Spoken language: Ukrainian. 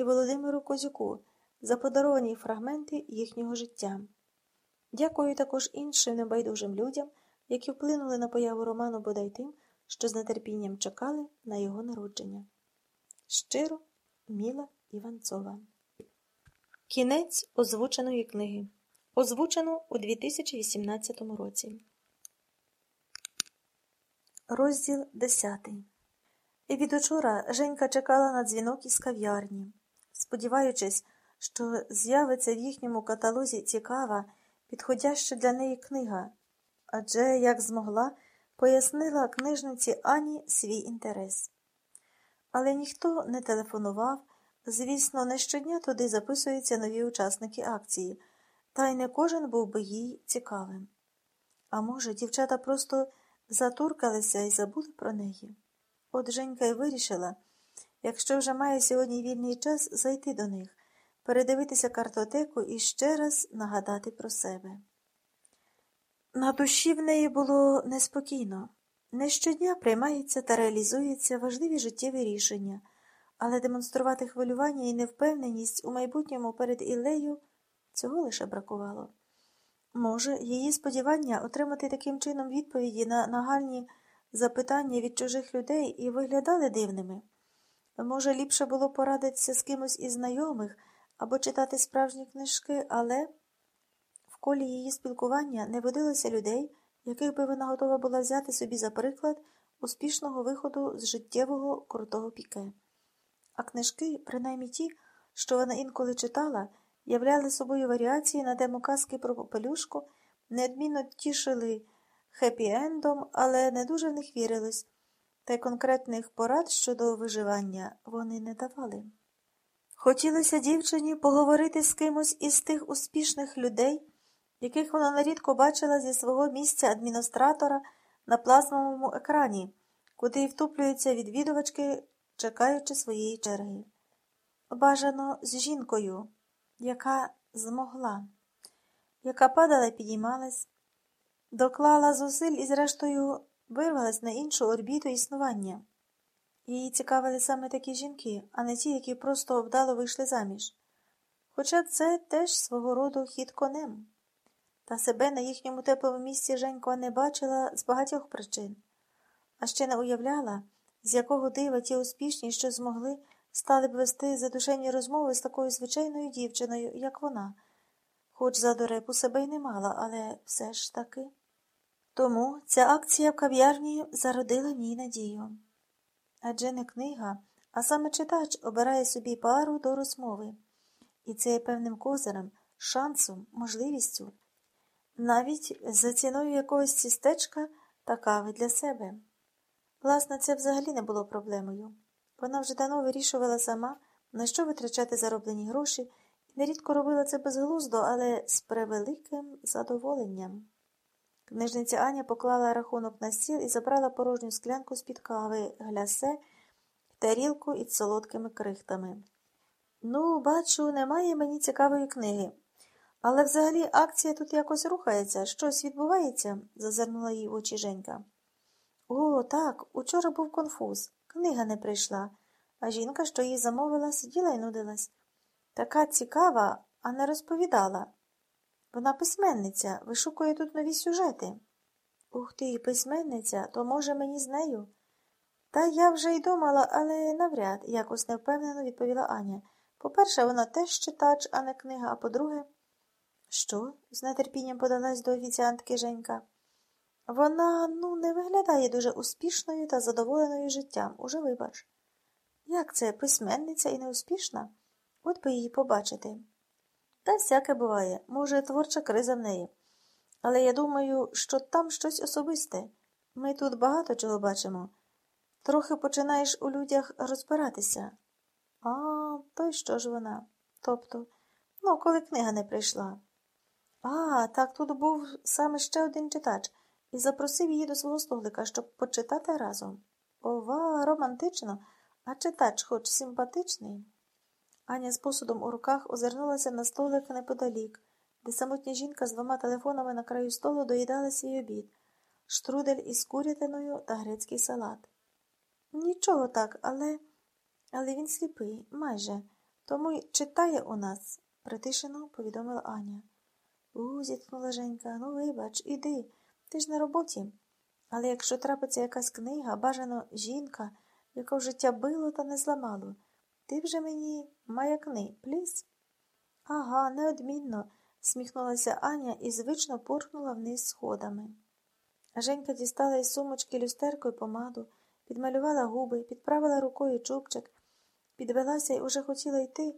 і Володимиру Козюку за подаровані фрагменти їхнього життя. Дякую також іншим небайдужим людям, які вплинули на появу роману бодай тим, що з нетерпінням чекали на його народження. Щиро, Міла Іванцова. Кінець озвученої книги. Озвучено у 2018 році. Розділ 10. І від учора Женька чекала на дзвінок із кав'ярні, сподіваючись, що з'явиться в їхньому каталозі цікава, підходяща для неї книга, адже, як змогла, пояснила книжниці Ані свій інтерес. Але ніхто не телефонував, звісно, не щодня туди записуються нові учасники акції, та й не кожен був би їй цікавим. А може, дівчата просто затуркалися і забули про неї. От Женька й вирішила, якщо вже має сьогодні вільний час, зайти до них, передивитися картотеку і ще раз нагадати про себе. На душі в неї було неспокійно. Не щодня приймаються та реалізуються важливі життєві рішення, але демонструвати хвилювання і невпевненість у майбутньому перед Ілею цього лише бракувало. Може, її сподівання отримати таким чином відповіді на нагальні запитання від чужих людей і виглядали дивними. Може, ліпше було порадитися з кимось із знайомих або читати справжні книжки, але в колі її спілкування не водилося людей, яких би вона готова була взяти собі за приклад успішного виходу з життєвого крутого піке. А книжки, принаймні ті, що вона інколи читала, являли собою варіації на тему казки про попелюшку, неодмінно тішили хеппі-ендом, але не дуже в них вірились, та й конкретних порад щодо виживання вони не давали. Хотілося дівчині поговорити з кимось із тих успішних людей, яких вона нарідко бачила зі свого місця адміністратора на плазмовому екрані, куди втуплюються відвідувачки, чекаючи своєї черги. Бажано з жінкою, яка змогла, яка падала і підіймалась, доклала зусиль і, зрештою, вирвалась на іншу орбіту існування. Її цікавили саме такі жінки, а не ті, які просто вдало вийшли заміж. Хоча це теж свого роду хід конем. Та себе на їхньому теплому місці Женько не бачила з багатьох причин, а ще не уявляла, з якого дива ті успішні, що змогли, стали б вести задушені розмови з такою звичайною дівчиною, як вона, хоч за дорепу себе й не мала, але все ж таки. Тому ця акція в кав'ярні зародила в надію. Адже не книга, а саме читач обирає собі пару до розмови, і це є певним козирем, шансом, можливістю, навіть за ціною якогось цістечка та кави для себе. Власне, це взагалі не було проблемою. Вона вже давно вирішувала сама, на що витрачати зароблені гроші, і нерідко робила це безглуздо, але з превеликим задоволенням. Книжниця Аня поклала рахунок на стіл і забрала порожню склянку з-під кави, глясе, тарілку із солодкими крихтами. Ну, бачу, немає мені цікавої книги. Але взагалі акція тут якось рухається, щось відбувається, зазирнула їй в очі Женька. О, так, учора був конфуз. Книга не прийшла, а жінка, що її замовила, сиділа і нудилась. Така цікава, а не розповідала. Вона письменниця, вишукує тут нові сюжети. Ух ти, письменниця, то, може, мені з нею? Та я вже й думала, але навряд, якось невпевнено відповіла Аня. По-перше, вона теж читач, а не книга, а по-друге, що? з нетерпінням подалась до офіціантки Женька. Вона, ну, не виглядає дуже успішною та задоволеною життям, уже вибач. Як це письменниця і неуспішна? От би її побачити. Та всяке буває, може, творча криза в неї. Але я думаю, що там щось особисте. Ми тут багато чого бачимо. Трохи починаєш у людях розбиратися. А, то й що ж вона? Тобто, ну, коли книга не прийшла. А, так тут був саме ще один читач і запросив її до свого столика, щоб почитати разом. Ова, романтично, а читач хоч симпатичний. Аня з посудом у руках озирнулася на столик неподалік, де самотня жінка з двома телефонами на краю столу доїдала свій обід, штрудель із курятиною та грецький салат. Нічого так, але. Але він сліпий, майже. Тому й читає у нас, притишено повідомила Аня. У, зітхнула Женька, ну вибач, іди, ти ж на роботі. Але якщо трапиться якась книга, бажано жінка, яка в життя било та не зламало, ти вже мені маякни, пліс? Ага, неодмінно, сміхнулася Аня і звично порхнула вниз сходами. Женька дістала із сумочки люстерку й помаду, підмалювала губи, підправила рукою чубчик, підвелася і уже хотіла йти,